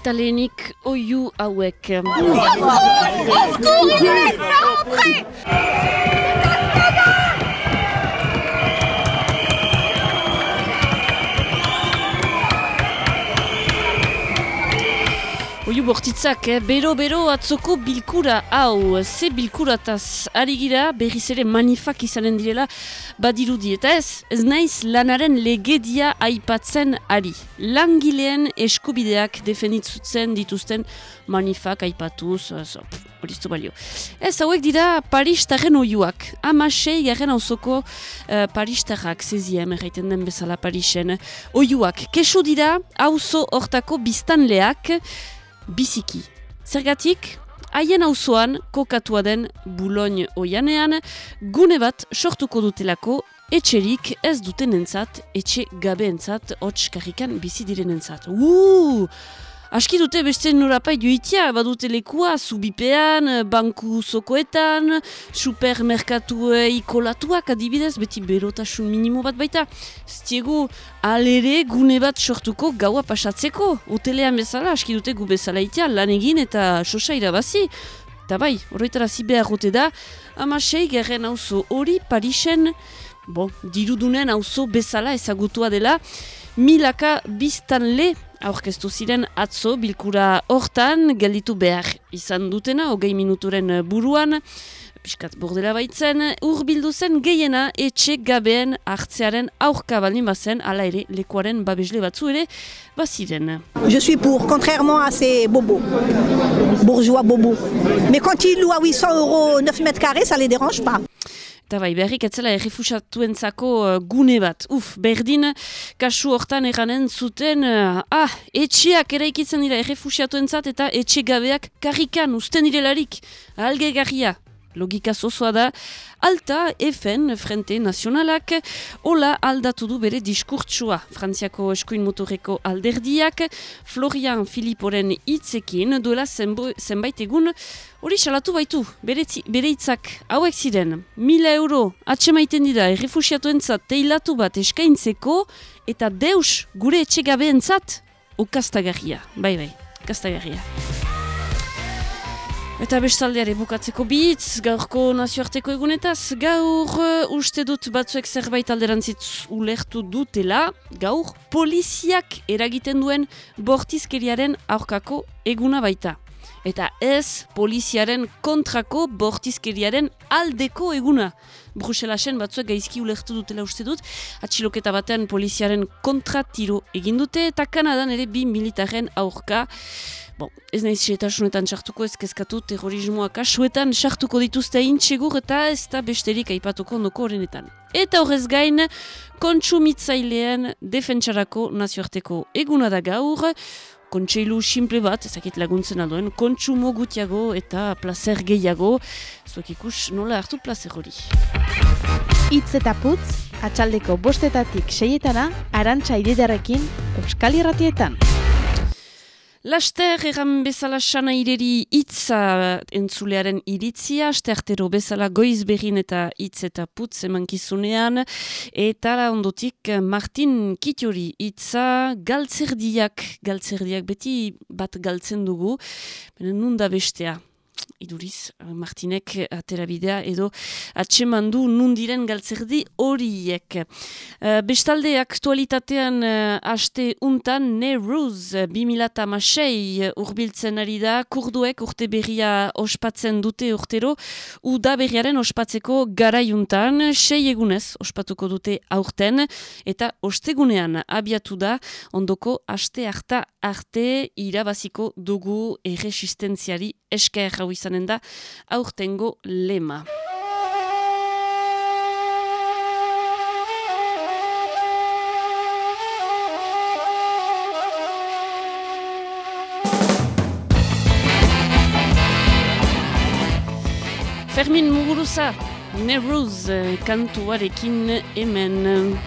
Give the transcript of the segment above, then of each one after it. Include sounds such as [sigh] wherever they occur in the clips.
Eta lehenik oiu hauek. Bortitzak, eh? bero-bero atzoko bilkura hau, ze bilkurataz ari gira berriz ere manifak izanen direla badirudi eta ez, ez naiz lanaren legedia aipatzen ari. Langileen eskubideak defenitzutzen dituzten manifak aipatuz, hori uh, balio. Ez, hauek dira Paristarren oiuak, amasei garen hauzoko uh, Paristarrak, zeziem, erraiten den bezala Parisen, oiuak. Kesu dira, hauzo hortako biztanleak, biziki. Zergatik, haien auzoan kokatua den buloin oianean, gune bat sortuko dutelako etxerik ez duten entzat, etxe gabe entzat, hotz karrikan bizi diren entzat. Uuuu! Aski dute beste norapai joitia, badute lekua, zubipean, banku zokoetan, supermerkatu ikolatuak adibidez, beti berotasun minimo bat baita. Ztiegu, alere gune bat sortuko gaua pasatzeko. Hotelean bezala, aski dute gu bezala itia, lan egin eta sosa irabazi. Eta bai, horretara zibea gote da, ama sei gerren auzo hori Parisen, bon, dirudunen auzo bezala ezagutua dela, milaka biztan le Je suis pour, contrairement à ces bobos, bourgeois bobos. Mais quand ils louent à 800 euros 9 mètres carrés, ça les dérange pas. Eta bai, beharrik etzela errefusatuentzako uh, gune bat. Uf, berdin, kasu hortan eranen zuten, uh, ah, etxeak eraikitzen dira errefusiatuentzat eta etxegabeak karrikan usten direlarik. Alge garria, logika zozoa da, alta FN Frente Nazionalak hola aldatu du bere diskurtsua. Frantziako eskuin motoreko alderdiak, Florian Filiporen hitzekin duela zenbait egun hori salatu baitu, bere, bere hitzak hauek ziren, mila euro atxemaiten dira errefusiatu teilatu bat eskaintzeko eta deus gure etxegabe entzat, okastagarria, bai bai, okastagarria. Eta bestaldeare bukatzeko bitz, gaurko nazioarteko egunetaz, gaur uh, uste dut batzuek zerbait alderantzitz ulertu dutela, gaur poliziak eragiten duen bortizkeriaren aurkako eguna baita. Eta ez poliziaren kontrako bortizkeriaren aldeko eguna. Bruselasen batzuek gaizki ulertu dutela uste dut, atxiloketa batean poliziaren kontratiro egin dute, eta Kanadan ere bi militaren aurka, Bon, ez nahiz xetasunetan sartuko ez kezkatu terrorismoa kasuetan sartuko dituzte intxegur eta ez da besterik aipatuko ondoko horrenetan. Eta horrez gain, kontsumitzailean defentsarako nazioarteko eguna da gaur, kontseilu simple bat, ezakit laguntzen alduen, kontsumo gutiago eta placer gehiago, zuek ikus nola hartu placer hori. Itz eta putz, atxaldeko bostetatik seietana, arantxa ididarekin, Euskal Irratietan. Laster egan bezala sana ireri itza entzulearen iritzia, astertero bezala goiz behin eta itz eta putz emankizunean, eta ondotik Martin Kitiori itza galtzerdiak, galtzerdiak beti bat galtzen dugu, nunda bestea iduriz, eh, Martinek aterabidea edo atsemandu nundiren galtzerdi horiek. Uh, bestalde aktualitatean uh, aste untan Neruz 2006 urbiltzen ari da, kurduek urte berria ospatzen dute urtero, uda berriaren ospatzeko garaiuntan, sei egunez ospatuko dute aurten, eta ostegunean abiatu da, ondoko aste harta arte irabaziko dugu erresistentziari esker. Hau izanen da aurtengo lema. Fermin Muguruza, Neruz kantuarekin hemen.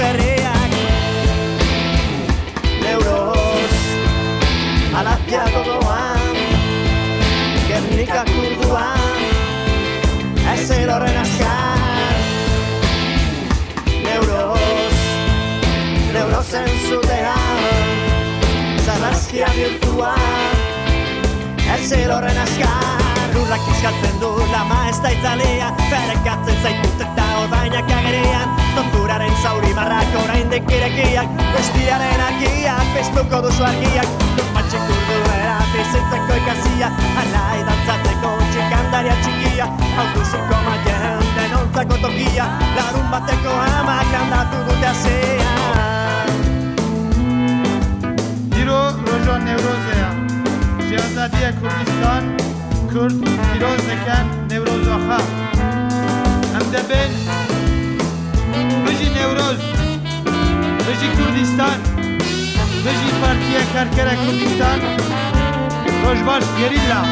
Herriak Neuroz Alatia gogoan Gernika kurduan Ez horren azkar. Neuroz Neurozen zutean Zarrazkia bihurtuan Ez horren azkar. Urrak izkatzen du lama ez da itzalea Ferrekatzen zaitut eta ordainak agerian Tonturaren zauri marrak orain dekirekiak Bestiaren argiak, piztuko duzu argiak Dukmatxik urdu era, bizitzeko ikazia Alai dantzatzeko txikandaria txikia Autozuko maien denontzako tokia Larun bateko amak handatu dute azea Diro rojon neurozea. Şehzadiye Kurdistan Kürt piroz deken nevrozaha Hem de ben Bıcı nevroz Bıcı Kurdistan Bıcı Partiye Kerkere Kurdistan Rojbaş gerilla.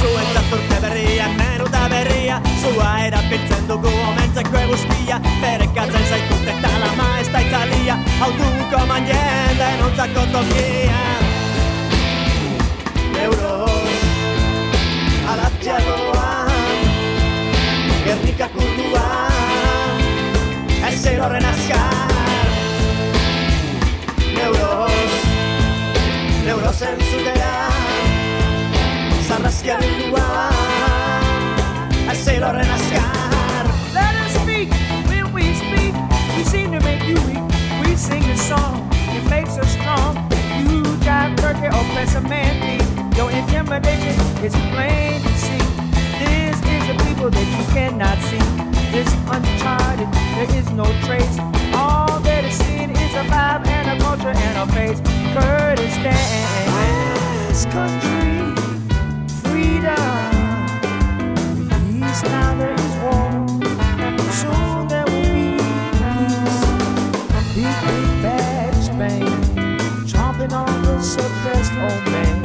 Zuentzat urte berria, menu da berria Zua erabiltzen dugu omentzeko eguzkia Berekatzen zaitut eta lama ez da nontzako tokia. Euros Alatxagoan Gernika kurduan Ez horren azkar. Neuros Neurosen zutean Zarrazkia bildua. Ez horren azkar. Let us speak when we speak. We seem to make you weak. We sing a song, turkey or press a man. Your intimidation is plain to see. This is the people that you cannot see. It's uncharted, there is no trace. All that is seen is a vibe and a culture and a face. Kurdistan, West country, freedom. Peace now suppressed old oh man.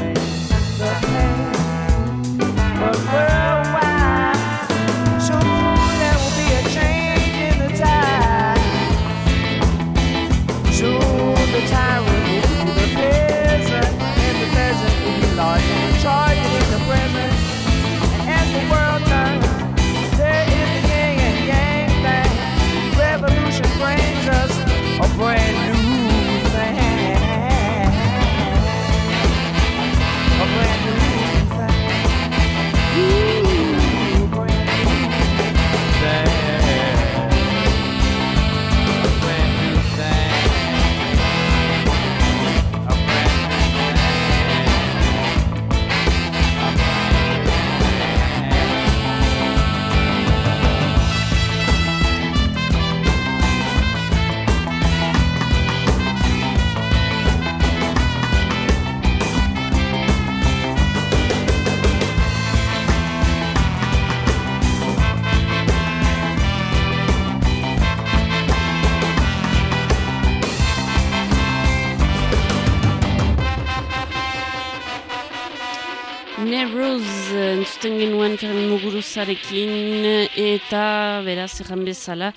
Beraz erran bezala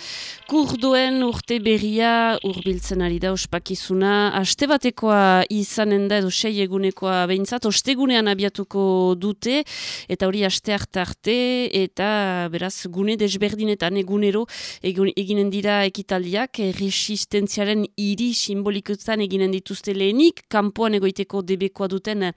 kurduen urte berria urbiltzen ari da ospakizuna. Aste batekoa izanen da edo sei egunekoa behintzat. Ostegunean abiatuko dute eta hori aste arte arte eta beraz gune desberdinetan egunero egun, eginen dira ekitaldiak. Resistentziaren hiri simbolikotan eginen dituzte lehenik. Kanpoan egoiteko debekoa duten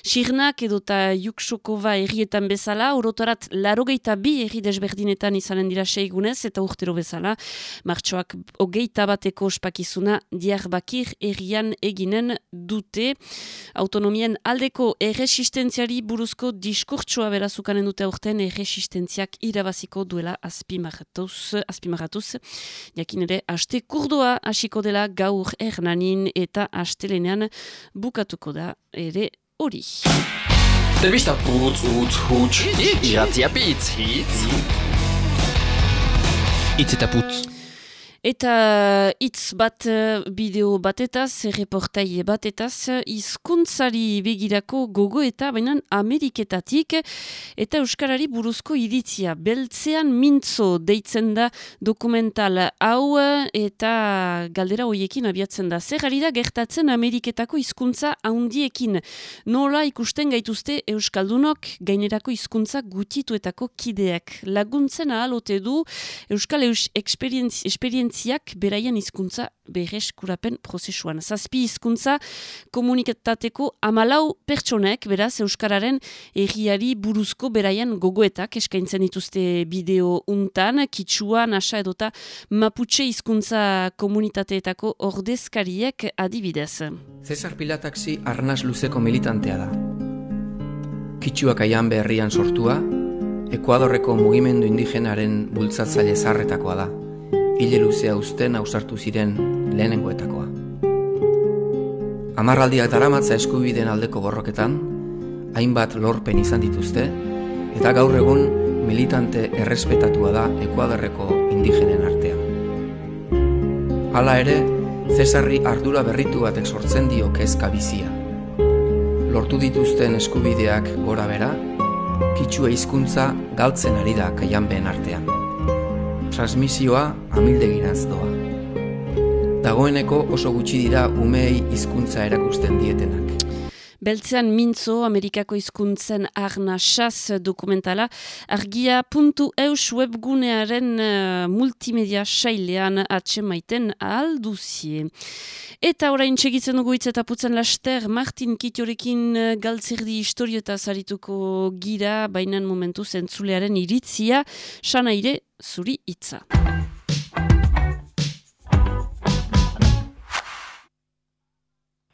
sirnak edota Juksokova errietan bezala, orotorat larogeita bi erri desberdinetan izanen dira seigunez eta urtero bezala, martxoak hogeita bateko ospakizuna Diyarbakir errian eginen dute. Autonomien aldeko erresistentziari buruzko diskurtsoa berazukanen dute aurten erresistentziak irabaziko duela azpimarratuz, azpimarratuz. Jakin ere, aste kurdoa hasiko dela gaur ernanin eta astelenean bukatuko da ere hori. Telebista putz, utz, huts, iratzia pitz, hitz. Itz eta putz. Eta hitz bat eh, bideo batetaz, reportai batetaz, hizkuntzari begirako gogo eta bainan Ameriketatik eta Euskarari buruzko iritzia. Beltzean mintzo deitzen da dokumental hau eta galdera hoiekin abiatzen da. Zer da gertatzen Ameriketako hizkuntza handiekin. Nola ikusten gaituzte Euskaldunok gainerako hizkuntza gutituetako kideak. Laguntzen ahalote du Euskal Eus esperientzi agentziak beraien hizkuntza berreskurapen prozesuan. Zazpi hizkuntza komunikatateko amalau pertsonek, beraz, Euskararen erriari buruzko beraien gogoetak eskaintzen dituzte bideo untan, kitsua, nasa edota maputxe hizkuntza komunitateetako ordezkariek adibidez. Cesar Pilataxi arnaz luzeko militantea da. Kitsuak aian beherrian sortua, Ekuadorreko mugimendu indigenaren bultzatzaile zarretakoa da hile luzea usten ausartu ziren lehenengoetakoa. Amarraldiak daramatza eskubideen aldeko borroketan, hainbat lorpen izan dituzte, eta gaur egun militante errespetatua da Ekuadarreko indigenen artean. Hala ere, Cesarri ardura berritu batek sortzen dio kezka bizia. Lortu dituzten eskubideak gora bera, kitsua hizkuntza galtzen ari da kaianbeen artean transmisioa amildegiraz doa. Dagoeneko oso gutxi dira umei hizkuntza erakusten dietenak. Beltzean Mintzo, Amerikako hizkuntzen arna sas dokumentala, argia.eus webgunearen uh, multimedia sailean atsemaiten alduzie. Eta orain txegitzen dugu hitz eta putzen laster, Martin Kitiorekin uh, galtzerdi historio eta zarituko gira, bainan momentu zentzulearen iritzia, sanaire zuri hitza.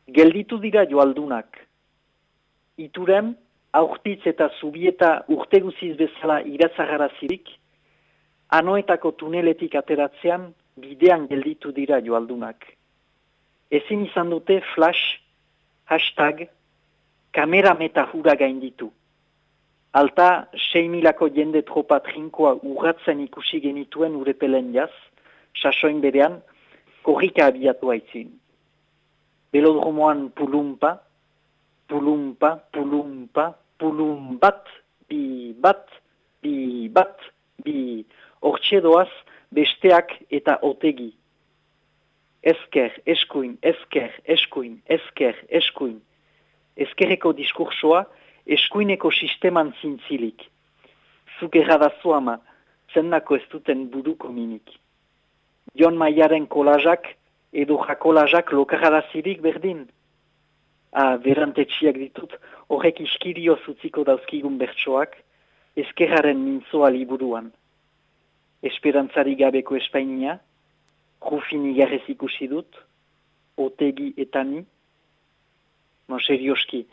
Gelditu dira joaldunak, ituren, aurtitz eta zubieta urteguziz bezala iratzagarazirik, anoetako tuneletik ateratzean bidean gelditu dira joaldunak. Ezin izan dute flash, hashtag, kamera meta hura gainditu. Alta, seimilako jende tropa trinkoa urratzen ikusi genituen urepelen jaz, sasoin berean, korrika abiatu haitzin. Belodromoan pulumpa, pulumpa, pulumpa, pulumbat, bi bat, bi bat, bi hortxe besteak eta otegi. Ezker, eskuin, ezker, eskuin, ezker, eskuin. Ezkerreko diskursoa eskuineko sisteman zintzilik. Zugerra da zuama, zennako ez duten buduko minik. Jon Maiaren kolazak edo jakolazak lokaradazirik berdin ah, berantetxiak ditut, horrek iskirio zutziko dauzkigun bertsoak, ezkerraren mintzoa liburuan. Esperantzari gabeko espainia, rufini garrez ikusi dut, otegi eta ni, no serioski,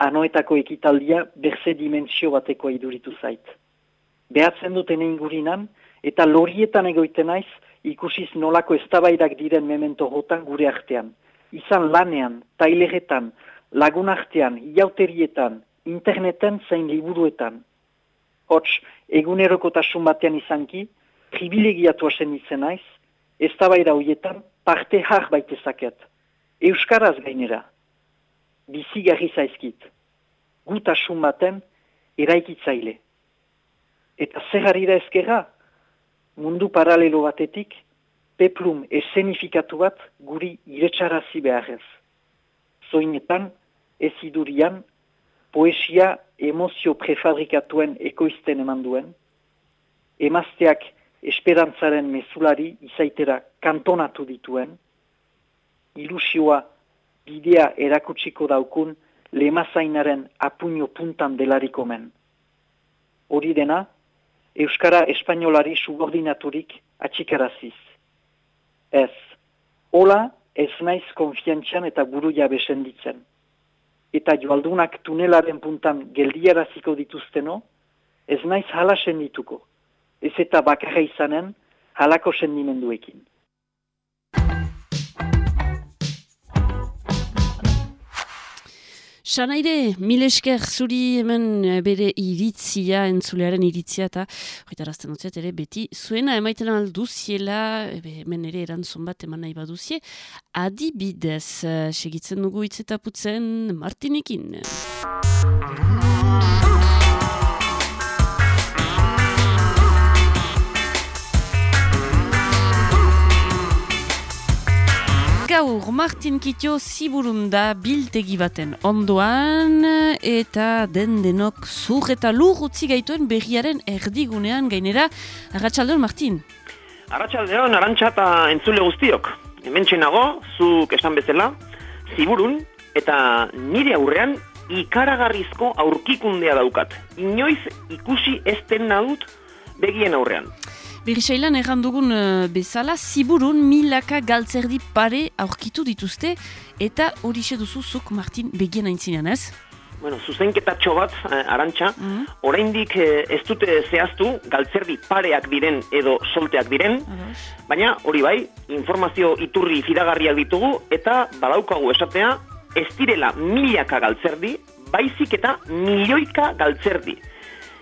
anoetako ekitaldia berze dimensio bateko iduritu zait. Behatzen duten ingurinan, eta lorietan egoiten naiz, ikusiz nolako eztabaidak diren memento jotan gure artean izan lanean, taileretan, lagunartean, iauterietan, interneten zein liburuetan. Hots, egunerokotasun batean izanki, privilegiatu asen izan naiz, ez tabaira hoietan parte har baitezaket. Euskaraz gainera, bizi garri zaizkit, gutasun baten eraikitzaile. Eta zer da ezkera, mundu paralelo batetik, peplum esenifikatu bat guri iretsarazi beharrez. Zoinetan, ez idurian, poesia emozio prefabrikatuen ekoizten eman duen, emazteak esperantzaren mezulari izaitera kantonatu dituen, ilusioa bidea erakutsiko daukun lemazainaren apuño puntan delarikomen. Hori dena, Euskara Espainolari subordinaturik atxikaraziz. Ez, hola ez naiz konfiantzian eta buru jabe senditzen. Eta joaldunak tunelaren puntan geldiaraziko dituzteno, ez naiz hala sendituko. Ez eta bakarra izanen halako sendimenduekin. Sanaire, mil esker zuri hemen eh, bere iritzia, entzulearen iritzia, eta horretarazten dutziat ere beti zuena emaiten alduziela, hemen ere erantzun bat eman nahi baduzie, adibidez, eh, segitzen dugu itzetaputzen Martinekin. Gaur, Martin Kitio ziburun da biltegi baten ondoan eta den denok zur eta lur utzi gaituen berriaren erdigunean gainera. Arratxaldeon, Martin. Arratxaldeon, arantxa eta entzule guztiok. Hemen txenago, zuk esan bezala, ziburun eta nire aurrean ikaragarrizko aurkikundea daukat. Inoiz ikusi esten nadut begien aurrean. Berisailan erran dugun uh, bezala, ziburun milaka galtzerdi pare aurkitu dituzte eta horixe duzu zuk Martin begien aintzinean ez? Bueno, zuzenketatxo bat, eh, arantxa, oraindik eh, ez dute zehaztu galtzerdi pareak diren edo solteak diren, baina hori bai, informazio iturri fidagarriak ditugu eta badaukagu esatea ez direla milaka galtzerdi, baizik eta milioika galtzerdi.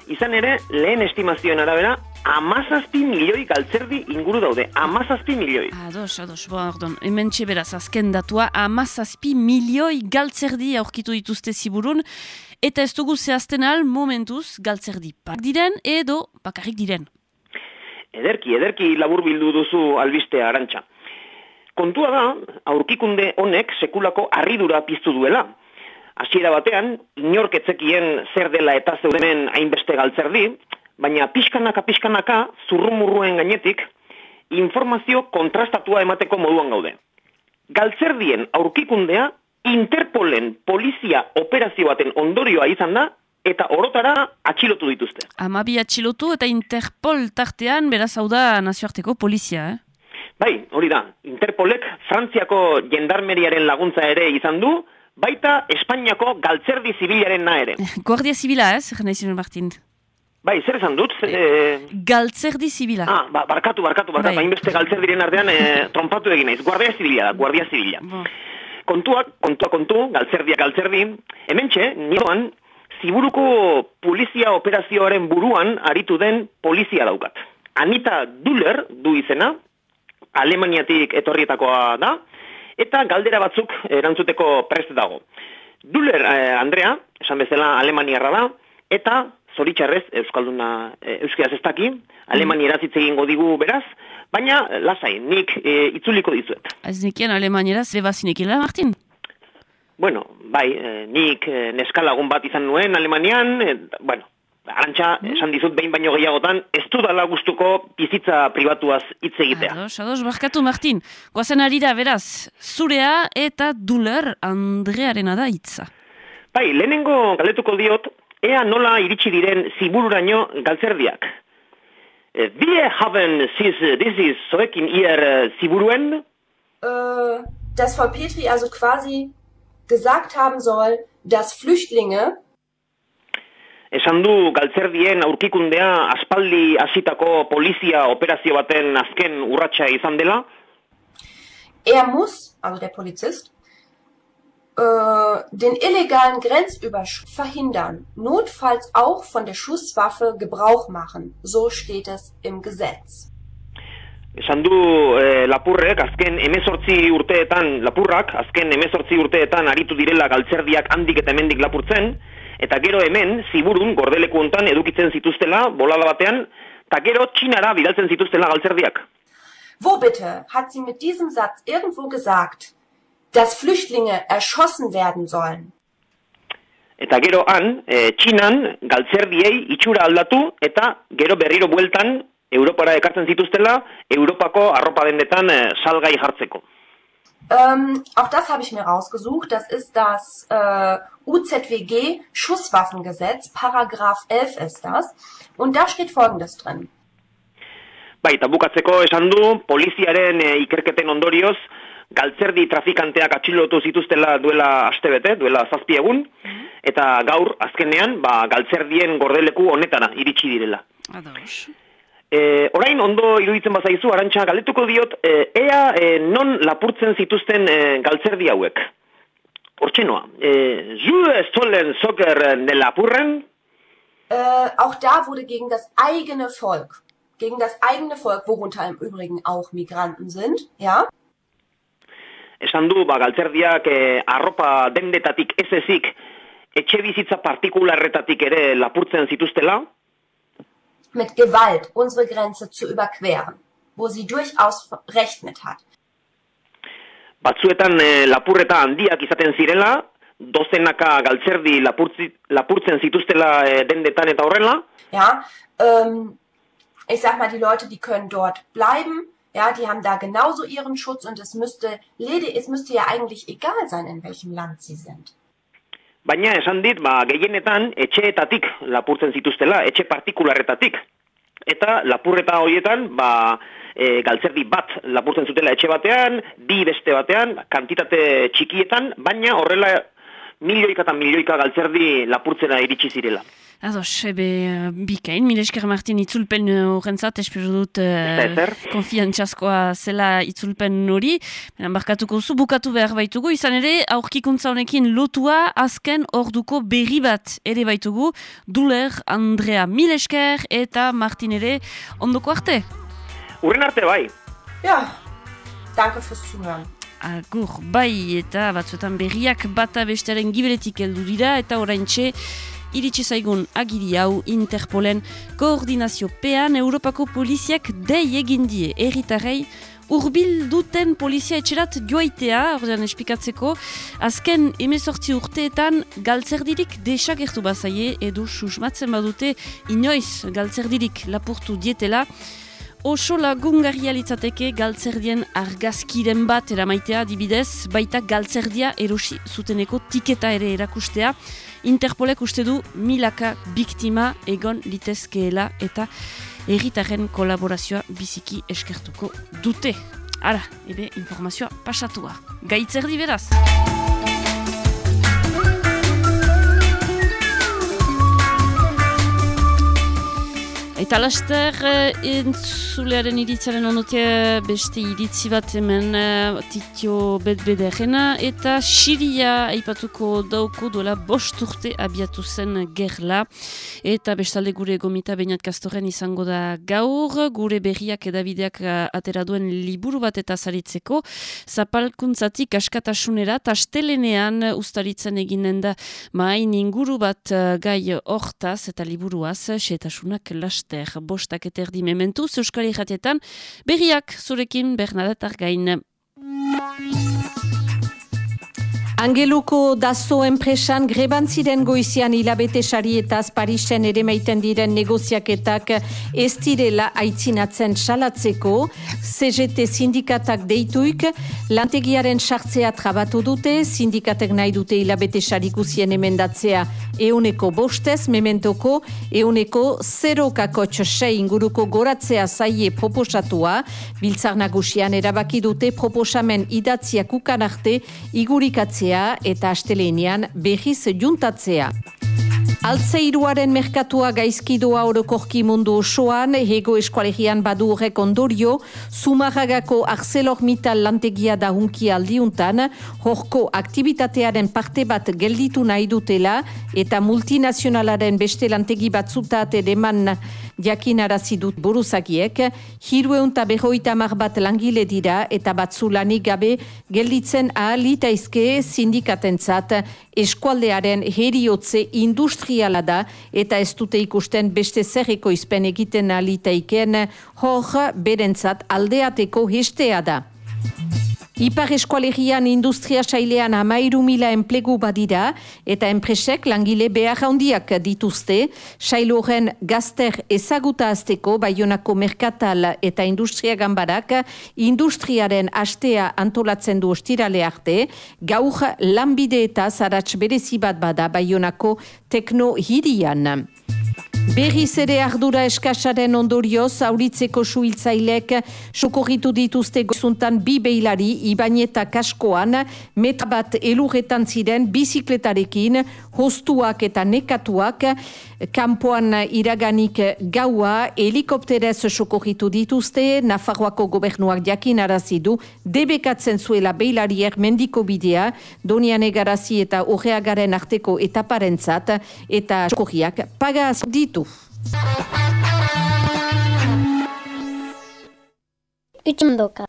Izan ere, lehen estimazioen arabera, amazazpi milioi galtzerdi inguru daude. Amazazpi milioi. Ados, ados, bo, ordon, hemen beraz azken datua, amazazpi milioi galtzerdi aurkitu dituzte ziburun, eta ez dugu zehazten al momentuz galtzerdi pak diren edo bakarrik diren. Ederki, ederki labur bildu duzu albistea arantxa. Kontua da, aurkikunde honek sekulako harridura piztu duela. Hasiera batean, inorketzekien zer dela eta zeurenen hainbeste galtzerdi, baina pixkanaka pixkanaka zurrumurruen gainetik informazio kontrastatua emateko moduan gaude. Galtzerdien aurkikundea Interpolen polizia operazio baten ondorioa izan da eta orotara atxilotu dituzte. Amabi atxilotu eta Interpol tartean beraz hau da nazioarteko polizia, eh? Bai, hori da. Interpolek Frantziako jendarmeriaren laguntza ere izan du, baita Espainiako galtzerdi zibilaren na ere. [laughs] Guardia zibila, ez, eh? Naizinen Martin. Bai, zer esan dut? E... Galtzerdi zibila. Ah, ba, barkatu, barkatu, barkatu. Bai. Hainbeste galtzerdiren artean e, trompatu egin naiz. Guardia zibila da, guardia zibila. Bo. Kontuak, kontua kontu, galtzerdia galtzerdi. Hementxe, nioan, ziburuko polizia operazioaren buruan aritu den polizia daukat. Anita Duller du izena, Alemaniatik etorrietakoa da, eta galdera batzuk erantzuteko prest dago. Duller eh, Andrea, esan bezala Alemaniarra da, eta zoritxarrez, Euskalduna eh, Euskaraz ez daki, Alemaniera hitz egingo digu beraz, baina eh, lasai, nik eh, itzuliko dizuet. Ez nekien alemaniera zeba zinekila, Martin? Bueno, bai, eh, nik eh, neskalagun bat izan nuen Alemanian, eh, bueno, arantxa, esan dizut behin baino gehiagotan, ez dudala gustuko bizitza pribatuaz hitz egitea. Ados, ados, barkatu, Martin. Goazen ari da, beraz, zurea eta Duller Andrearena da hitza. Bai, lehenengo galetuko diot, ea nola iritsi diren zibururaino galtzerdiak. Eh, Wir haben sis, dieses zoekin ihr eh, ziburuen, äh, dass Frau Petri also quasi gesagt haben soll, dass Flüchtlinge esan du galtzerdien aurkikundea aspaldi hasitako polizia operazio baten azken urratsa izan dela, er muss, also der Polizist, den illegalen Grenzüberschritt verhindern, notfalls auch von der Schusswaffe Gebrauch machen. So steht es im Gesetz. Esan du eh, lapurrek, azken emezortzi urteetan, lapurrak, azken emezortzi urteetan aritu direla galtzerdiak handik eta hemendik lapurtzen, eta gero hemen, ziburun, gordeleku hontan edukitzen zituztela, bolada batean, eta gero txinara bidaltzen zituztela galtzerdiak. Wo bitte hat sie mit diesem Satz irgendwo gesagt, dass Flüchtlinge erschossen werden sollen? Eta gero han, e, txinan, galtzerdiei itxura aldatu, eta gero berriro bueltan, Europara ekartzen zituztela, Europako arropa dendetan e, salgai jartzeko. Ähm, auch das habe ich mir rausgesucht. Das ist das äh, UZWG Schusswaffengesetz, Paragraph 11 ist das. Und da steht Folgendes drin. Bai, eta bukatzeko esan du, poliziaren e, ikerketen ondorioz, galtzerdi trafikanteak atxilotu zituztela duela astebete, duela zazpi egun, eta gaur, azkenean, ba, galtzerdien gordeleku honetara iritsi direla. Ados. E, orain ondo iruditzen bazaizu, arantxa, galetuko diot, e, ea e, non lapurtzen zituzten e, galtzerdi hauek. Hortxe noa, e, zu zollen zoker nelapurren? Äh, auch da wurde gegen das eigene Volk, gegen das eigene Volk, worunter im Übrigen auch Migranten sind, ja? Esan du, ba, galtzerdiak e, arropa dendetatik ez ezik etxe bizitza partikularretatik ere lapurtzen zituztela? Mit Gewalt unsere Grenze zu überqueren, wo sie durchaus Recht mit hat. Batzuetan e, lapurreta handiak izaten zirela, dozenaka galtzerdi lapurtzi, lapurtzen zituztela e, dendetan eta horrela? Ja, ähm, ich sag mal, die Leute, die können dort bleiben, ja, die haben da genauso ihren Schutz und es müsste, lede, es müsste ja eigentlich egal sein, in welchem Land sie sind. Baina esan dit, ba, gehienetan etxeetatik lapurtzen zituztela, etxe partikularretatik. Eta lapurreta horietan, ba, e, galtzerdi bat lapurtzen zutela etxe batean, bi beste batean, kantitate txikietan, baina horrela milioika eta milioika galtzerdi lapurtzena iritsi zirela. Ados, ebe, bikain, mile esker Martin itzulpen horrentzat, espero dut uh, konfiantzaskoa zela itzulpen hori. Benan barkatuko zu, bukatu behar baitugu, izan ere, aurkikuntza honekin lotua azken orduko berri bat ere baitugu, Duler, Andrea mile esker eta Martin ere ondoko arte. Urren arte bai. Ja, danke fürs Zuhören. Agur, bai, eta batzuetan berriak bata bestearen giberetik heldu dira, eta orain txe, iritsi zaigun agiri hau Interpolen koordinaziopean Europako poliziak dei egin die. Erritarrei urbil duten polizia etxerat joaitea, ordean espikatzeko, azken emezortzi urteetan galtzerdirik desagertu bazaie edo susmatzen badute inoiz galtzerdirik lapurtu dietela, Oso lagungarria litzateke galtzerdien argazkiren bat eramaitea dibidez, baita galtzerdia erosi zuteneko tiketa ere erakustea. Interpolek uste du milaka biktima egon litezkeela eta erritaren kolaborazioa biziki eskertuko dute. Ara, ebe informazioa pasatua. Gaitzerdi beraz! Eta laster, entzulearen iritzaren onotea beste iritzi bat hemen uh, titio betbederena eta Siria aipatuko dauko duela bost urte abiatu zen gerla. Eta bestalde gure gomita bainat kastoren izango da gaur. Gure berriak edabideak uh, atera duen liburu bat eta zaritzeko zapalkuntzatik askatasunera tastelenean ustaritzen eginen da main inguru bat gai hortaz eta liburuaz setasunak laster laster bostak eta erdi mementuz Euskal Iratietan berriak zurekin Bernadetar gain. Angeluko dazo enpresan greban ziren goizian hilabete sarietaz Parisen ere meiten diren negoziaketak ez direla aitzinatzen salatzeko, CGT sindikatak deituik, lantegiaren sartzea trabatu dute, sindikatek nahi dute hilabete sarikuzien emendatzea euneko bostez, mementoko euneko zerokako txosei inguruko goratzea zaie proposatua, biltzar nagusian erabaki dute proposamen idatziak ukan arte igurikatzea eta astelenean behiz juntatzea. Altzeiruaren merkatua gaizkidoa orokorki mundu osoan, hego eskualegian badu horrek ondorio, Zumarragako Arcelor Mital lantegia da hunki aldiuntan, horko aktivitatearen parte bat gelditu nahi dutela, eta multinazionalaren beste lantegi bat zutate jakin arazidut buruzakiek, hirueunta behoita mar bat langile dira eta batzu lanik gabe gelditzen ahalitaizke sindikatentzat eskualdearen heriotze industriala da eta ez dute ikusten beste zerreko izpen egiten ahalitaiken hor berentzat aldeateko hestea da. Ipar eskualegian industria sailean amairu mila enplegu badira eta enpresek langile behar handiak dituzte. Sailoren gazter ezaguta azteko baionako merkatal eta industria gambarak industriaren astea antolatzen du ostirale arte. Gaur lanbide eta zaratz berezi bat bada baionako tekno hirian. Berriz ere ardura eskasaren ondorioz, auritzeko suhiltzailek sokorritu dituzte gozuntan bi beilari ibaineta kaskoan, metabat elurretan ziren bizikletarekin, hostuak eta nekatuak, Kampoan iraganik gaua helikopterez sokorritu dituzte, Nafarroako gobernuak jakin arazi du, debekatzen zuela beilariek mendiko bidea, donian egarazi eta horreagaren arteko etaparentzat, eta sokorriak pagaz ditu. Utsundoka.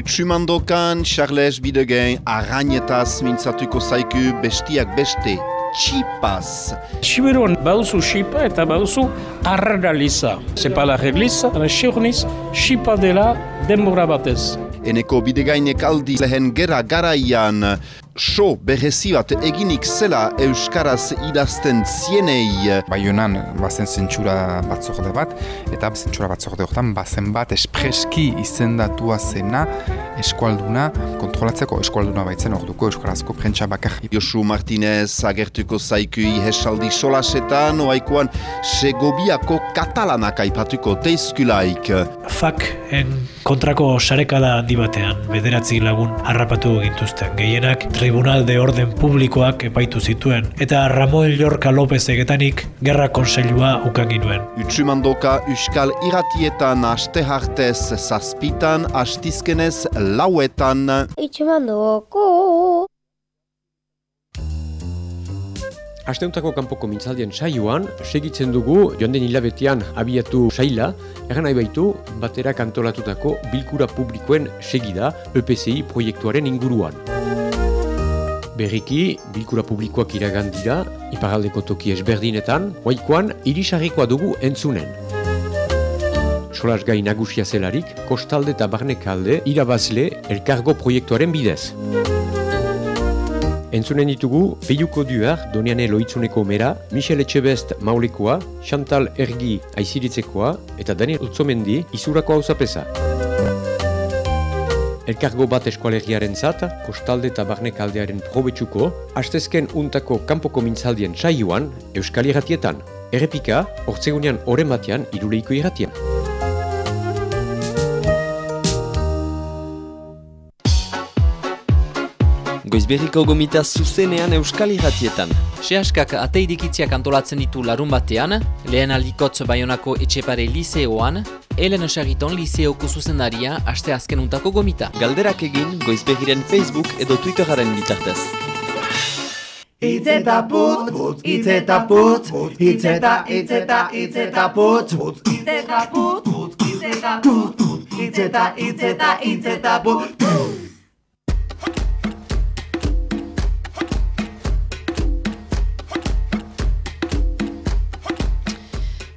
Utsumandokan, Charles Bidegen, arrainetaz mintzatuko zaiku bestiak beste, txipaz. Siberuan bauzu xipa eta bauzu arraliza. Zepala regliza, rexiorniz, xipa dela denbora batez. Eneko bidegainek aldi lehen gera garaian, so berrezi bat eginik zela Euskaraz idazten zienei. Baionan bazen zentsura batzorde bat, eta zentsura batzorde horretan bazen bat espreski izendatua zena eskualduna kontrolatzeko eskualduna baitzen orduko Euskarazko prentsa bakar. Josu Martinez agertuko zaiku ihesaldi solasetan, oaikoan Segobiako katalanak aipatuko teizkulaik. Fak en kontrako sarekada handi batean, bederatzi lagun harrapatu gintuzten. Gehienak Tribunal de Orden Publikoak epaitu zituen, eta Ramon Llorca López egetanik gerra konseilua ukan ginuen. Utsumandoka Euskal Iratietan aste hartez zazpitan, astizkenez lauetan. Utsumandoko. Asteuntako kanpoko mintzaldien saioan, segitzen dugu joan den hilabetean abiatu saila, egan nahi baitu batera kantolatutako bilkura publikoen segida EPCI proiektuaren inguruan. Berriki, bilkura publikoak iragan dira, iparaldeko toki ezberdinetan, oaikoan irisarrikoa dugu entzunen. Solas gai nagusia zelarik, kostalde eta barnekalde irabazle elkargo proiektuaren bidez. Entzunen ditugu, Peiuko Duar, Doniane Loitzuneko Mera, Michel Etxebest Maulekoa, Chantal Ergi Aiziritzekoa eta Daniel Utzomendi Izurako Hauzapesa. Elkargo bat eskualegiaren zat, kostalde eta barnekaldearen probetsuko, hastezken untako kanpoko mintzaldien saioan, Euskal Irratietan. Errepika, hortzegunean oren batean, iruleiko irratien. Goizberriko gomita zuzenean Euskal Irratietan. Sehaskak ateidikitziak antolatzen ditu larun batean, lehen aldikotz baionako etxepare liseoan, Elen Sarriton liseoko zuzendaria aste azken untako gomita. Galderak egin Goizberriren Facebook edo Twitteraren bitartez. Itzeta putz, itzeta putz, itzeta, itzeta, itzeta putz, itzeta putz, itzeta putz, itzeta, itzeta, itzeta putz.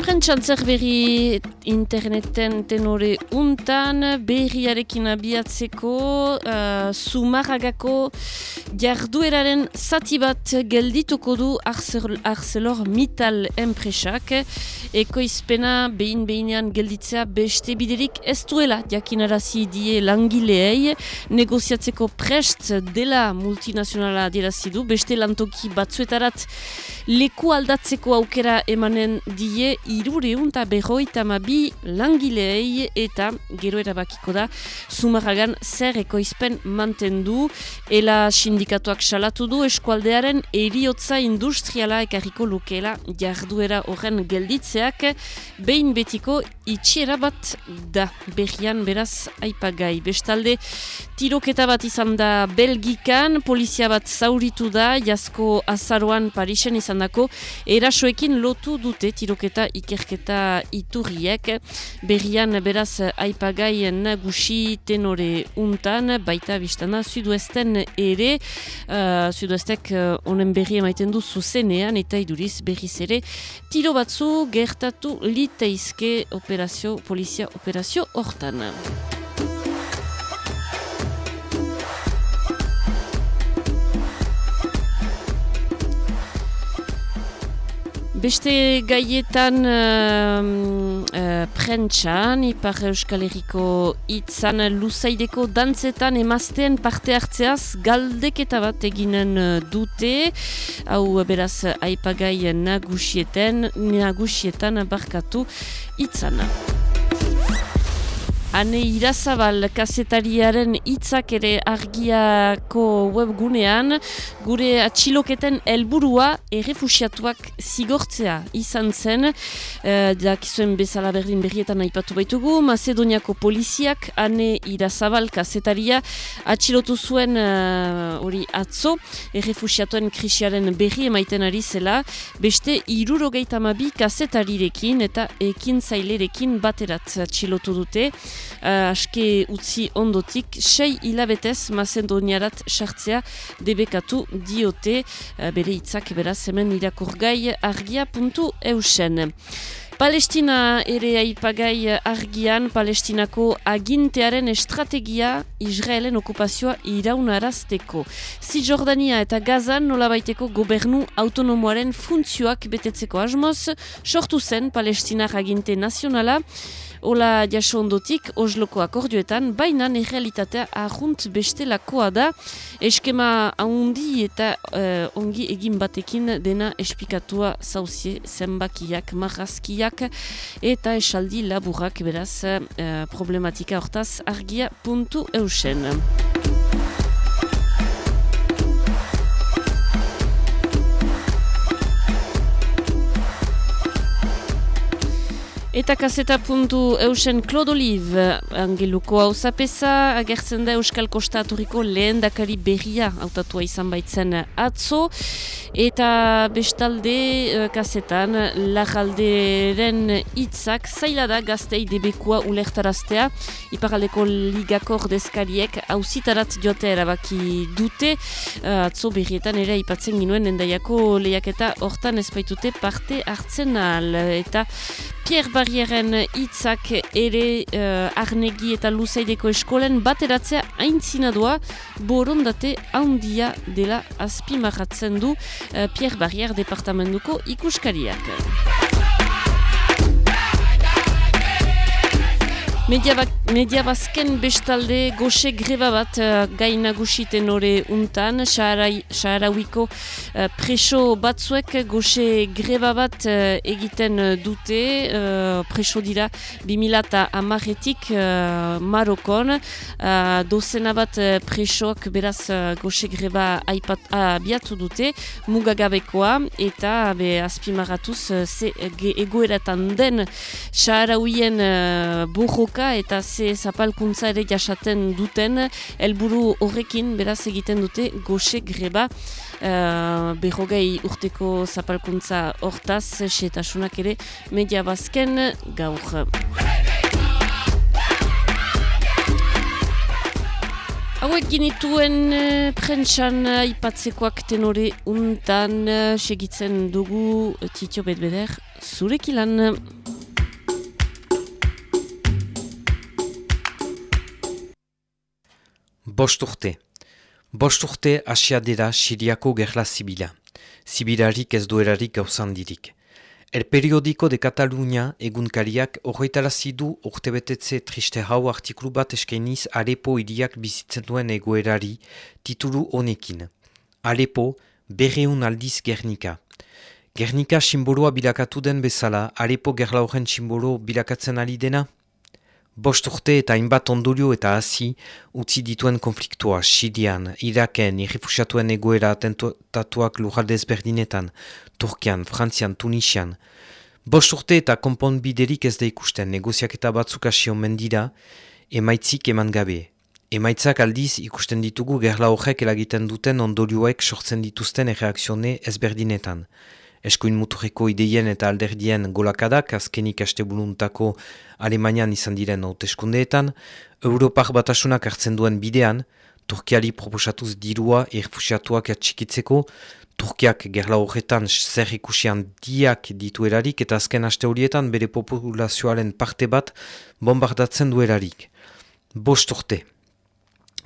Prentxantzer berri interneten tenore untan, berriarekin abiatzeko, uh, Zumarragako jardueraren zati bat geldituko du Arcelor Mital enpresak, ekoizpena behin behinean gelditzea beste biderik ez duela jakinarazi die langileei, negoziatzeko prest dela multinazionala du, beste lantoki batzuetarat leku aldatzeko aukera emanen die irureun eta berroita bi langileei eta gero erabakiko da Zumarragan zer ekoizpen mantendu. Ela sindikatuak salatu du eskualdearen eriotza industriala ekarriko lukela jarduera horren gelditzeak. Behin betiko itxiera bat da berrian beraz aipagai. Bestalde tiroketa bat izan da Belgikan polizia bat zauritu da jasko azaroan Parisen izan dako erasoekin lotu dute tiroketa ikerketa iturriek berrian beraz aipagai nagusi tenore untan baita biztana suduesten ere uh, suduestek honen uh, berri emaiten du zuzenean eta iduriz berriz ere tiro batzu gertatu liteizke operazio, polizia operazio hortan. Beste gaietan uh, uh, prentxan, Ipar Euskal Herriko itzan luzaideko dantzetan emazten parte hartzeaz galdeketa bat eginen uh, dute. Hau beraz aipagai nagusietan, nagusietan barkatu itzana. Hane irazabal kazetariaren hitzak ere argiako webgunean, gure atxiloketen helburua errefusiatuak zigortzea izan zen, e, dakizuen bezala berdin berrietan aipatu baitugu, Macedoniako poliziak hane irazabal kazetaria atxilotu zuen eh, hori atzo, errefusiatuen krisiaren berri emaiten ari zela, beste irurogeita mabi kazetarirekin eta ekin zailerekin baterat atxilotu dute, uh, aske utzi ondotik sei hilabetez Macedoniarat sartzea debekatu diote uh, bere hitzak beraz hemen irakurgai argia puntu eusen. Palestina ere aipagai argian Palestinako agintearen estrategia Israelen okupazioa iraunarazteko. Jordania eta Gazan nolabaiteko gobernu autonomoaren funtzioak betetzeko asmoz, sortu zen Palestinar aginte nazionala, Ola jaso ondotik, Osloko akordioetan, baina nerealitatea ahunt bestelakoa da, eskema ahondi eta uh, ongi egin batekin dena espikatua zauzie zenbakiak, marrazkiak eta esaldi laburak beraz uh, problematika hortaz argia puntu eusen. Eta kaseta puntu eusen Klodoliv, angeluko hau zapesa, agertzen da Euskal Kostaturiko lehen dakari berria autatua izan baitzen atzo. Eta bestalde uh, kasetan, lagalderen hitzak zaila da gaztei debekua ulertaraztea. Iparaldeko ligakor deskariek hausitarat jote erabaki dute. Uh, atzo berrietan ere ipatzen ginuen endaiako lehiaketa hortan ezpaitute parte hartzen al. Eta Pierre Barrieren hitzak ere uh, arnegi eta luzaideko eskolen bateratzea aintzina doa borondate handia dela azpimarratzen du uh, Pierre Barrier departamentuko ikuskariak. Media, ba bestalde goxe greba bat uh, gai nagusiten ore untan, Saharauiko uh, preso batzuek goxe greba bat uh, egiten dute, uh, preso dira 2000 amaretik uh, Marokon, uh, dozena bat uh, presoak beraz uh, goxe greba aipat, abiatu dute, mugagabekoa, eta be, azpimaratuz uh, ze egoeratan den Saharauien uh, burro eta ze zapalkuntza ere jasaten duten helburu horrekin beraz egiten dute goxe greba uh, berrogei urteko zapalkuntza hortaz setasunak ere media bazken gaur. Hauek ginituen uh, prentsan uh, ipatzekoak tenore untan uh, segitzen dugu titio betbeder zurekilan. Bost urte. Bost urte asia dira Siriako gerla zibila. Zibilarik ez duerarik gauzandirik. El periodiko de Katalunia egunkariak horretara zidu urte betetze triste hau artikulu bat eskainiz Alepo iriak bizitzen duen egoerari titulu honekin. Alepo, berreun aldiz Gernika. Gernika simboloa bilakatu den bezala, Alepo gerla horren simbolo bilakatzen ari dena? Bost urte eta hainbat ondorio eta hasi utzi dituen konfliktua Sirian, Iraken, irrefusatuen egoera atentatuak lujalde ezberdinetan, Turkian, Frantzian, Tunisian. Bost urte eta konponbiderik ez da ikusten negoziak eta batzuk asio mendira, emaitzik eman gabe. Emaitzak aldiz ikusten ditugu gerla horrek elagiten duten ondorioek sortzen dituzten erreakzione ezberdinetan eskuin muturreko ideien eta alderdien golakadak, azkenik aste buluntako Alemanian izan diren hauteskundeetan, Europar batasunak hartzen duen bidean, Turkiari proposatuz dirua erfusiatuak atxikitzeko, Turkiak gerla horretan zer ikusian diak dituerarik eta azken aste horietan bere populazioaren parte bat bombardatzen duerarik. Bost urte.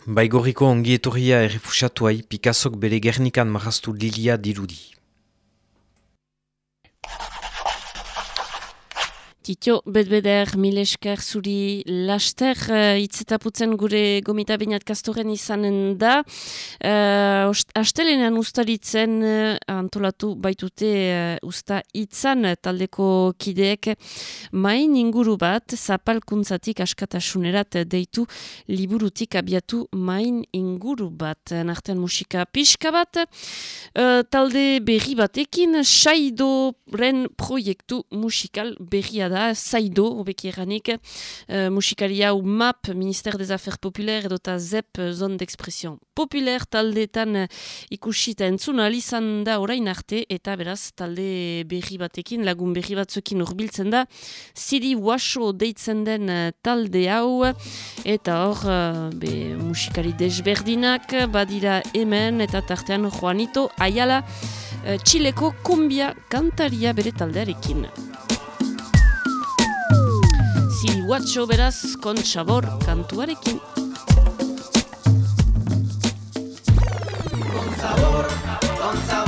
Baigorriko ongietorria errefusiatuai Picassok bere gernikan marraztu lilia dirudi. you Titio, bedbeder, milesker zuri laster, uh, gure gomita bainat kastoren izanen da. Uh, Astelenean ustaritzen uh, antolatu baitute uh, usta itzan taldeko kideek main inguru bat zapalkuntzatik askatasunerat deitu liburutik abiatu main inguru bat. Nartean musika pixka bat, uh, talde berri batekin, saido ren proiektu musikal berria da, zaido, obeki eranik, uh, musikari hau MAP, Ministère des Affaires Populaires, edota ZEP, Zone d'Expression Populaire, taldeetan uh, ikusita entzuna alizan da orain arte, eta beraz talde berri batekin, lagun berri batzukin urbiltzen da, Siri Washo deitzen den uh, talde hau, eta hor, uh, be, musikari desberdinak, badira hemen, eta tartean Juanito Ayala, uh, Txileko kumbia kantaria bere taldearekin. Ziri guatxo beraz, kontxabor kantuarekin. Con sabor, con sabor,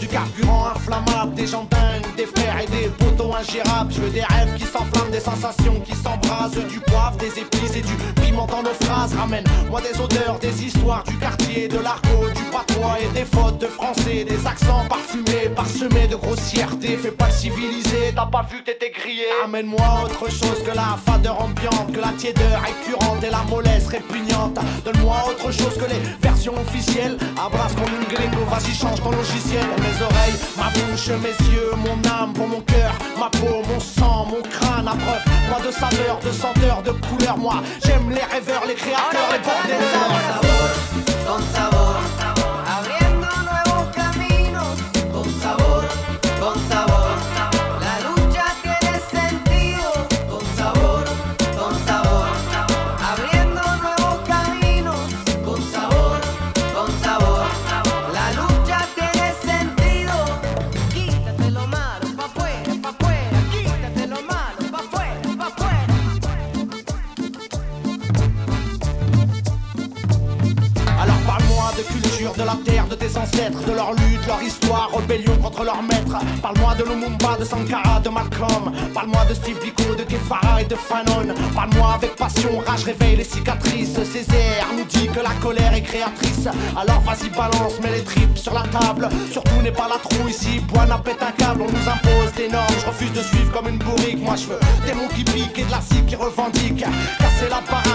du carburant inflammable, des gens dingues, des frères et des poteaux ingérables. Je veux des rêves qui s'enflamment, des sensations qui s'embrasent, du poivre, des épices et du piment dans nos phrases. Ramène-moi des odeurs, des histoires, du quartier, de l'argot, du patois et des fautes de français, des accents parfumés, parsemés de grossièreté. Fais pas le civilisé, t'as pas vu t'étais grillé. Amène-moi autre chose que la fadeur ambiante, que la tiédeur écurante et la mollesse répugnante. Donne-moi autre chose que les versions officielles. Abrace comme une gringo, vas-y change ton logiciel pour mes oreilles, ma bouche, mes yeux, mon âme, pour mon cœur, ma peau, mon sang, mon crâne. Appreuve moi de saveur, de senteur, de couleur. Moi j'aime les rêveurs, les créateurs, les bordeleurs. con sabor, de tes ancêtres, de leur lutte, leur histoire, rébellion contre leur maître. Parle-moi de Lumumba, de Sankara, de Malcolm. Parle-moi de Steve Biko, de Guevara et de Fanon. Parle-moi avec passion, rage réveille les cicatrices. Césaire nous dit que la colère est créatrice. Alors vas-y balance, mets les tripes sur la table. Surtout n'est pas la trou ici, Boina pète un câble, on nous impose des normes. Je refuse de suivre comme une bourrique. Moi je veux des mots qui piquent et de la cible qui revendique. Casser la baraque,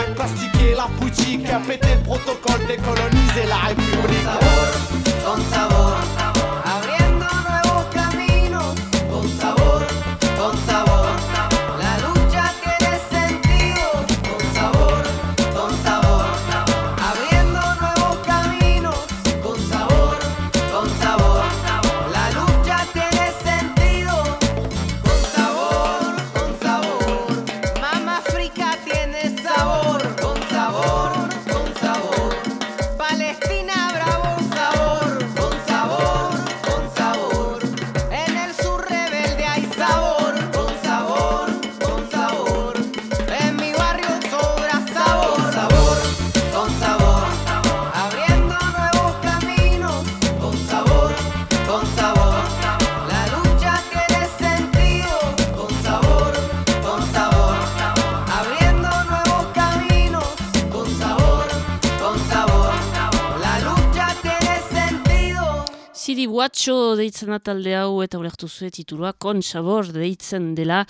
guatxo deitzen da hau eta ulertu zuen titulua Konsabor deitzen dela.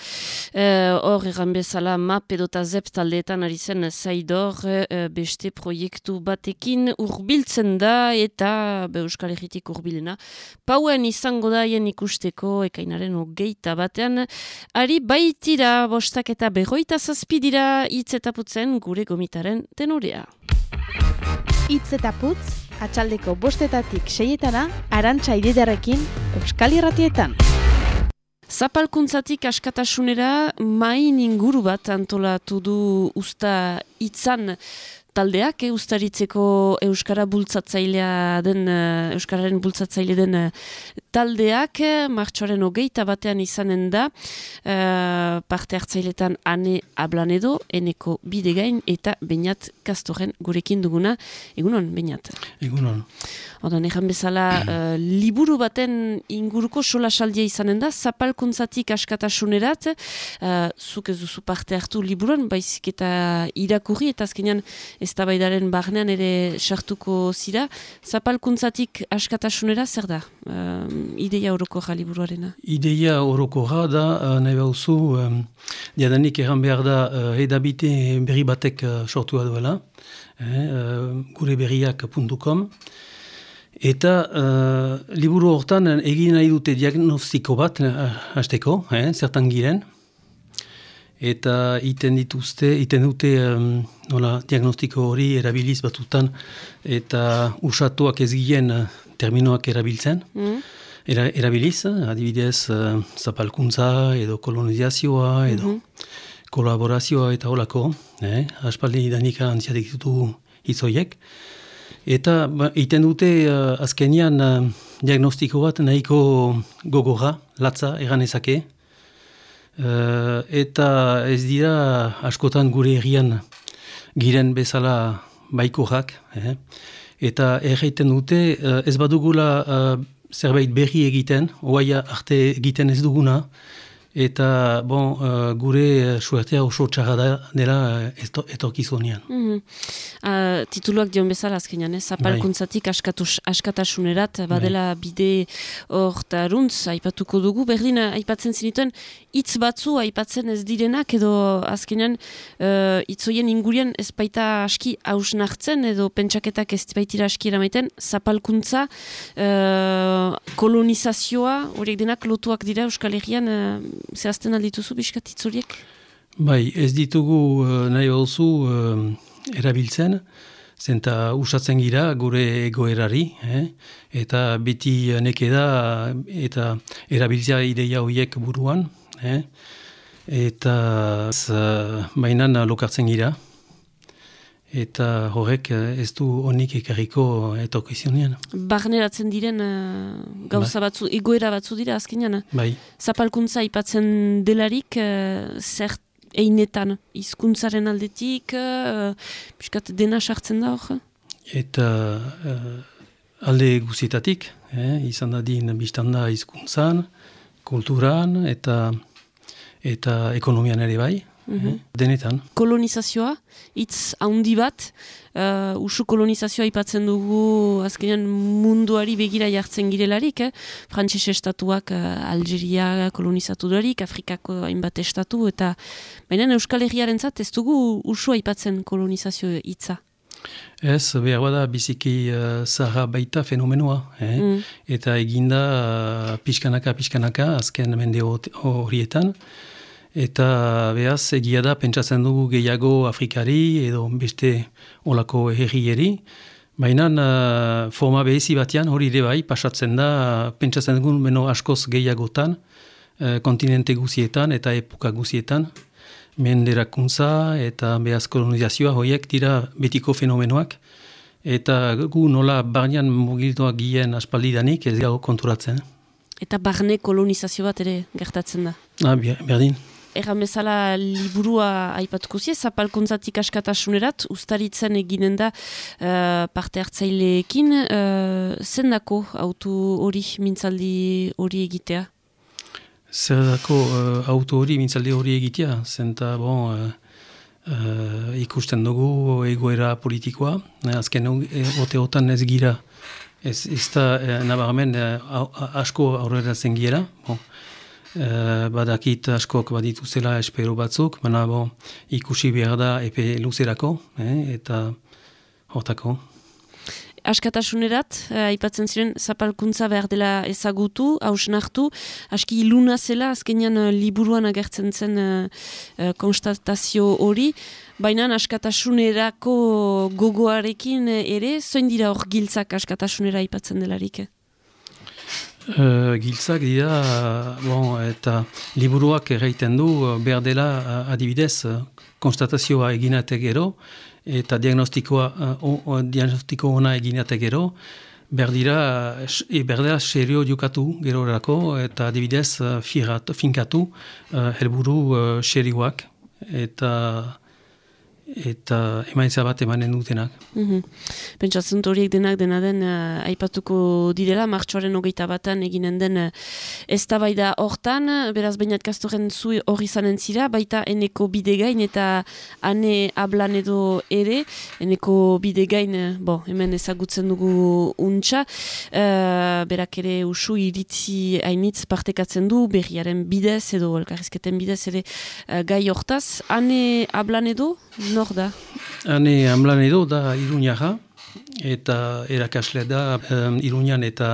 Eh, hor egan bezala map edota zep taldeetan ari zen zaidor eh, beste proiektu batekin urbiltzen da eta be, Euskal Herritik urbilena pauen izango da hien ikusteko ekainaren hogeita batean. Ari baitira bostak eta berroita zazpi dira hitz eta putzen gure gomitaren tenorea. Itz eta putz, atxaldeko bostetatik seietana, arantxa ididarekin, Euskal Irratietan. Zapalkuntzatik askatasunera main inguru bat antolatu du usta itzan taldeak, e, ustaritzeko Euskara bultzatzailea den, uh, Euskararen bultzatzaile den uh, taldeak, martxoaren hogeita batean izanen da, uh, parte hartzailetan ane ablan edo, eneko bidegain eta bainat kastoren gurekin duguna. Egunon, bainat? Egunon. Odan, egan bezala, uh, liburu baten inguruko sola saldia izanen da, zapalkuntzatik askatasunerat, uh, zuk ez duzu parte hartu liburuan, baizik eta irakurri, eta azkenean eztabaidaren barnean ere sartuko zira. Zapalkuntzatik askatasunera zer da? Uh, ideia horoko jaliburuarena? Ideia horoko da, uh, nahi bauzu, um, diadanik egan behar da uh, edabite berri batek uh, sortua duela, eh, uh, gureberriak.com, Eta uh, liburu hortan egin nahi dute diagnostiko bat, uh, hasteko, eh, zertan giren, eta iten dituzte, iten dute um, nola, diagnostiko hori erabiliz batutan eta usatuak ez gien uh, terminoak erabiltzen. Mm. Era, erabiliz, adibidez, uh, zapalkuntza edo kolonizazioa edo mm -hmm. kolaborazioa eta holako, eh? aspaldi danika antziatek ditu izoiek. Eta ba, iten dute uh, azkenian uh, diagnostiko bat nahiko gogorra, latza, egan ezake, Uh, eta ez dira askotan gure herrian giren bezala baikoak. Eh? Eta erraiten dute uh, ez badugula uh, zerbait berri egiten, oaia arte egiten ez duguna, eta bon, uh, gure suertea oso txarra da dela uh, etorkizunean. Mm -hmm. uh, tituluak dion bezala azkenean, eh? zapalkuntzatik bai. askatasunerat, badela bai. bide hortaruntz, aipatuko dugu, berdin aipatzen zinituen, hitz batzu aipatzen ez direnak, edo azkenean uh, itzoien ingurien ez baita aski hausnartzen, edo pentsaketak ez baitira aski eramaiten, zapalkuntza, uh, kolonizazioa, horiek denak lotuak dira Euskal Herrian, uh, zehazten aldituzu biskatitzuriek? Bai, ez ditugu uh, nahi balzu uh, erabiltzen, zenta usatzen gira gure egoerari, eh? eta beti neke da eta erabiltzea ideia horiek buruan, eh? eta uh, mainan lokartzen gira eta horrek eh, ez du honik ekarriko etokizionean. Barneratzen diren uh, gauza ba. batzu, egoera batzu dira azkenean? Bai. Zapalkuntza ipatzen delarik, uh, zert einetan, hizkuntzaren aldetik, uh, piskat dena sartzen da hor? Eta alde guztietatik, eh, izan da din biztanda hizkuntzan, kulturan eta eta ekonomian ere bai. Mm Denetan. Kolonizazioa, hitz handi bat, uh, usu kolonizazioa ipatzen dugu azkenean munduari begira jartzen girelarik, eh? Frantses estatuak uh, Algeria kolonizatu duarik, Afrikako hainbat estatu, eta baina Euskal Herriaren zat, ez dugu usua ipatzen kolonizazio hitza. Ez, behar bada biziki uh, zaha baita fenomenoa. Eh? Mm. Eta eginda uh, pixkanaka, pixkanaka, azken mende horietan. Eta behaz, egia da, pentsatzen dugu gehiago Afrikari edo beste olako herrieri. Baina uh, forma behezi batean hori ere bai, pasatzen da, pentsatzen dugu beno askoz gehiagotan, uh, kontinente guzietan eta epoka guzietan. Menderakuntza eta behaz kolonizazioa horiek dira betiko fenomenoak. Eta gu nola barnean mugiltuak gien aspaldidanik ez gau konturatzen. Eta barne kolonizazio bat ere gertatzen da? Ah, berdin erran bezala liburua aipatuko zi, zapalkuntzatik askatasunerat, ustaritzen eginen da uh, parte hartzaileekin, uh, zendako auto hori mintzaldi hori egitea? Zer dako uh, auto hori mintzaldi hori egitea, zenta bon... Uh, uh, ikusten dugu egoera politikoa, azken oteotan ez gira, ez, ez da uh, asko aurrera zen gira, bon. Uh, badakit askok baditu zela espero batzuk, baina bo, ikusi behar da epe luzerako, eh, eta hortako. Askatasunerat, uh, aipatzen ziren, zapalkuntza behar dela ezagutu, hausnartu, aski iluna zela, azkenean uh, liburuan agertzen zen uh, konstatazio hori, baina askatasunerako gogoarekin ere, zoin dira hor giltzak askatasunera aipatzen delarik? Uh, giltzak dira, bon, eta liburuak erraiten du behar dela adibidez konstatazioa eginatek gero eta diagnostikoa uh, diagnostiko ona eginatek gero. Behar dira, e, behar dira serio jukatu gerorako eta adibidez firat, finkatu uh, helburu uh, serioak. Eta eta emaitza bat emanen dutenak. Mm -hmm. Pentsatzen horiek denak dena den uh, aipatuko direla, martxoaren hogeita batan eginen den uh, ez da hortan, beraz bainat kastoren zu hori zanen zira, baita eneko bidegain eta ane ablan edo ere, eneko bidegain, uh, bo, hemen ezagutzen dugu untxa, uh, berak ere usu iritzi hainitz partekatzen du, berriaren bidez edo elkarrizketen bidez ere uh, gai hortaz, ane ablan edo, nor da? Hane amlan edo da iruñaja, eta erakasle da um, iruñan eta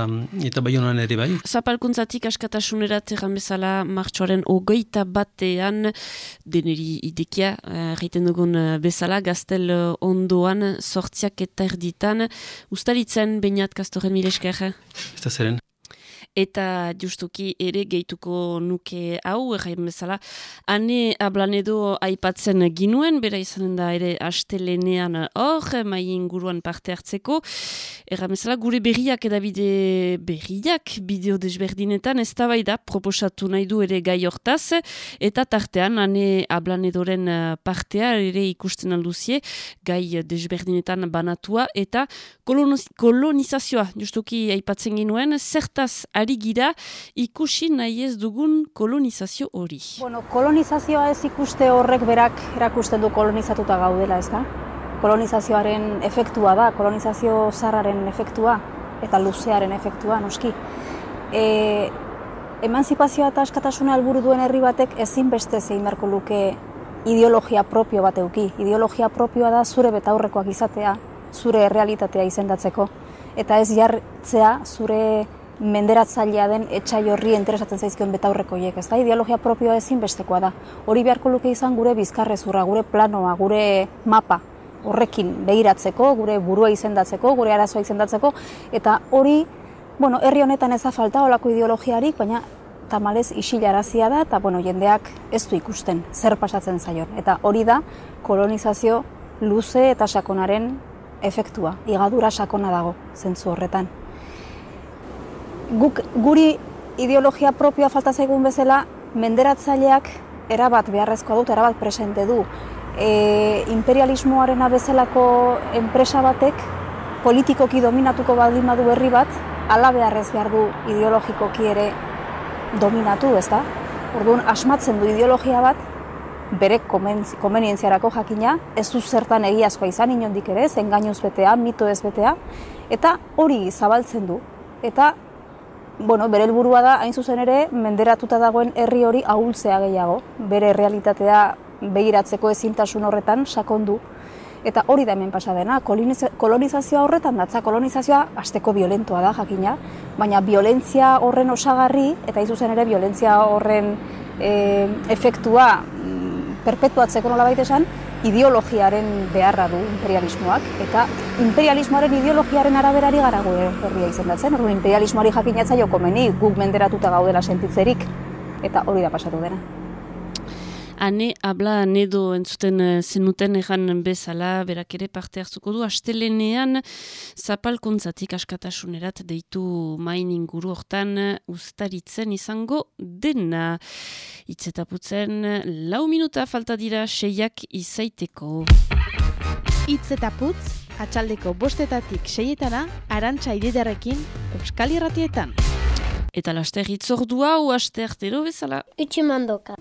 eta baionan ere bai. Zapalkuntzatik askatasunerat erran bezala martxoaren ogeita batean deneri idekia, reiten dugun eh, bezala, gaztel ondoan sortziak eta erditan. Ustaritzen, bainat kastoren mileskerra? Ez da zeren eta justuki ere gehituko nuke hau, erraien bezala, ane ablan edo aipatzen ginuen, bera izanen da ere astelenean hor, mai inguruan parte hartzeko, erraien bezala, gure berriak edabide berriak, bideo desberdinetan, ez bai da, proposatu nahi du ere gai hortaz, eta tartean, ane ablan edoren partea ere ikusten alduzie, gai desberdinetan banatua, eta kolonizazioa, justuki aipatzen ginuen, zertaz ari gira ikusi nahi ez dugun kolonizazio hori. Bueno, kolonizazioa ez ikuste horrek berak erakusten du kolonizatuta gaudela, ez da? Kolonizazioaren efektua da, kolonizazio zarraren efektua eta luzearen efektua, noski. E, emanzipazioa eta askatasuna helburu duen herri batek ezin beste zein beharko luke ideologia propio bat euki. Ideologia propioa da zure betaurrekoak izatea, zure realitatea izendatzeko. Eta ez jartzea zure menderatzailea den etxai horri interesatzen zaizkion betaurreko hiek, ez da? Ideologia propioa ezin bestekoa da. Hori beharko luke izan gure bizkarrezurra, gure planoa, gure mapa horrekin begiratzeko, gure burua izendatzeko, gure arazoa izendatzeko, eta hori, bueno, herri honetan ez da falta olako ideologiarik, baina tamalez isilarazia da, eta bueno, jendeak ez du ikusten, zer pasatzen zaion. Eta hori da, kolonizazio luze eta sakonaren efektua, igadura sakona dago, zentzu horretan guk guri ideologia propioa falta zaigun bezala menderatzaileak erabat beharrezkoa dut, erabat presente du. E, imperialismoaren bezalako enpresa batek politikoki dominatuko baldin badu herri bat, ala beharrez behar du ideologikoki ere dominatu, ez da? Orduan, asmatzen du ideologia bat, bere komenientziarako jakina, ez du zertan egiazkoa izan inondik ere, zen gainuz betea, mito ez betea, eta hori zabaltzen du. Eta bueno, bere helburua da hain zuzen ere menderatuta dagoen herri hori ahultzea gehiago, bere realitatea begiratzeko ezintasun horretan sakondu. Eta hori da hemen pasa dena. Kolonizazioa horretan datza. Kolonizazioa asteko violentoa da jakina, baina violentzia horren osagarri eta hain zuzen ere violentzia horren e, efektua mm, perpetuatzeko nola baita esan, ideologiaren beharra du imperialismoak, eta imperialismoaren ideologiaren araberari gara gure herria izendatzen, orduan imperialismoari jakinatza joko meni guk menderatuta gaudela sentitzerik, eta hori da pasatu dena. Hane, habla nedo entzuten eh, zenuten egan bezala, berak ere parte hartzuko du, astelenean zapalkuntzatik askatasunerat deitu main inguru hortan ustaritzen izango dena. Itzetaputzen, lau minuta falta dira seiak izaiteko. Itzetaputz, atxaldeko bostetatik seietana, arantxa ididarekin, euskal irratietan. Eta laster itzordua, u aster tero bezala. Utsumandoka.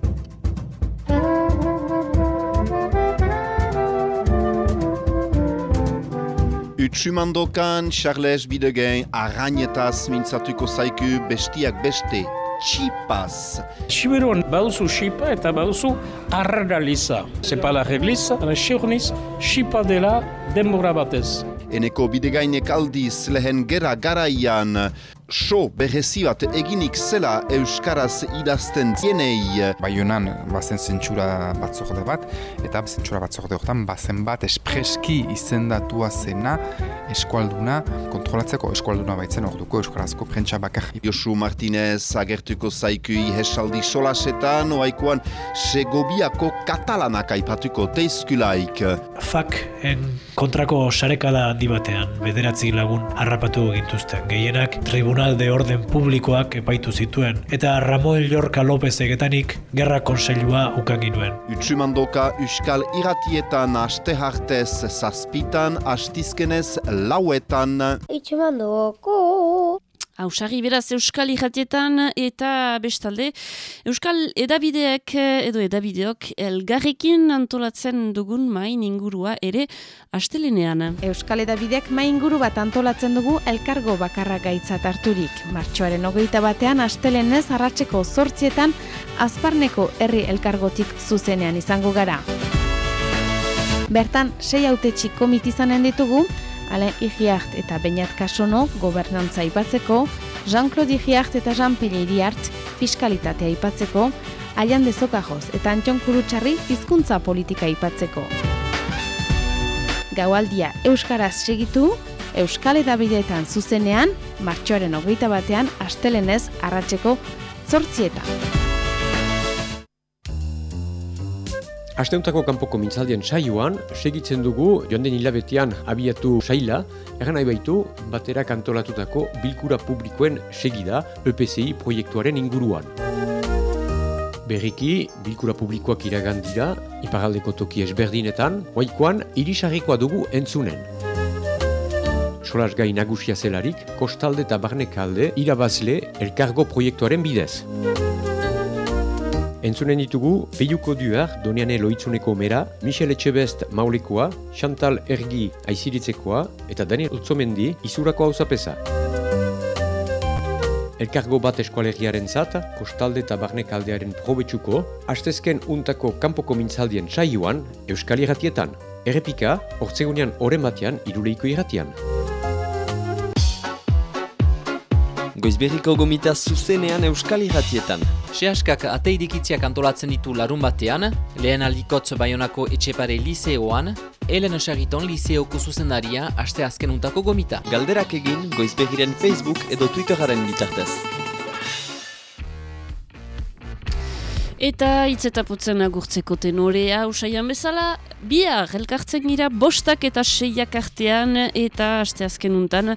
Utsumandokan, Charles Bidegain, arrainetaz mintzatuko zaiku bestiak beste, txipaz. Siberuan bauzu xipa eta bauzu arraliza. Zepala regliza, xeurniz, xipa dela denbora batez. Eneko bidegainek aldiz lehen gera garaian so berezi bat eginik zela Euskaraz idazten zienei. Baionan, bazen zentsura batzorde bat, eta zentsura batzorde horretan, bazen bat espreski izendatua zena eskualduna kontrolatzeko eskualduna baitzen orduko Euskarazko prentsa bakar. Josu Martinez agertuko zaikui hesaldi solasetan, oaikoan Segobiako katalanak aipatuko teizkulaik. Fak en kontrako sarekada handi batean bederatzi lagun harrapatu gintuzten. Gehienak Tribunal de Orden Publikoak epaitu zituen eta Ramon Llorca López egetanik gerra konseilua ukan ginuen. Utsumandoka Euskal Iratietan aste hartez zazpitan, astizkenez lauetan. Itxemandoko. Hausari beraz Euskal Iratietan eta bestalde Euskal edabideak edo edabideok elgarrekin antolatzen dugun main ingurua ere astelenean. Euskal edabideak main inguru bat antolatzen dugu elkargo bakarra gaitzat harturik. Martxoaren hogeita batean astelenez arratseko zortzietan azparneko herri elkargotik zuzenean izango gara. Bertan, sei autetxi komitizanen ditugu, Alain Igiart eta Beñat Kasono gobernantza aipatzeko, Jean-Claude Igiart eta Jean-Pierre Iriart fiskalitatea aipatzeko, Aian Dezokajoz eta Antion Kurutxarri hizkuntza politika aipatzeko. Gaualdia Euskaraz segitu, Euskal Edabideetan zuzenean, martxoaren hogeita batean, astelenez arratseko zortzietan. Asteuntako kanpoko mintzaldien saioan, segitzen dugu joan den hilabetean abiatu saila, eran nahi baitu batera kantolatutako bilkura publikoen segida EPCI proiektuaren inguruan. Berriki, bilkura publikoak iragan dira, iparaldeko toki ezberdinetan, oaikoan irisarrikoa dugu entzunen. Solas gai nagusia zelarik, kostalde eta barnekalde irabazle elkargo proiektuaren bidez. Entzunen ditugu, Peiuko Duar, Doniane Loitzuneko Mera, Michel Etxebest Maulekoa, Chantal Ergi Aiziritzekoa eta Daniel Utzomendi Izurako Hauzapesa. Elkargo bat eskualeriaren zat, kostalde eta barnekaldearen probetsuko, hastezken untako kanpoko mintzaldien saioan, Euskal Irratietan. Errepika, hortzegunean oren batean, iruleiko irratian. Goizberriko gomita zuzenean Euskal Irratietan. Sehaskak ateidikitziak antolatzen ditu larun batean, lehen aldikotz baionako etxepare liseoan, Elen Esariton liseoko zuzendaria aste azken untako gomita. Galderak egin Goizberriren Facebook edo Twitteraren bitartez. Eta itzetaputzen agurtzeko tenorea usaian bezala, bihar elkartzen gira bostak eta seiak artean eta asteazken untan.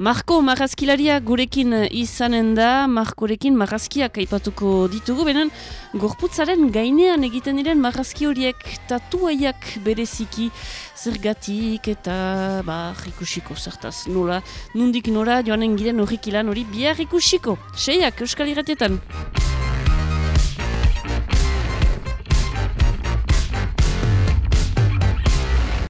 Marko marrazkilaria gurekin izanen da, Markorekin marrazkiak aipatuko ditugu, benen gorputzaren gainean egiten diren marrazki horiek tatuaiak bereziki zergatik eta ba, ikusiko zertaz nola, nundik nora joanen giren horrik ilan hori bihar ikusiko. Seiak, Euskal Iratietan.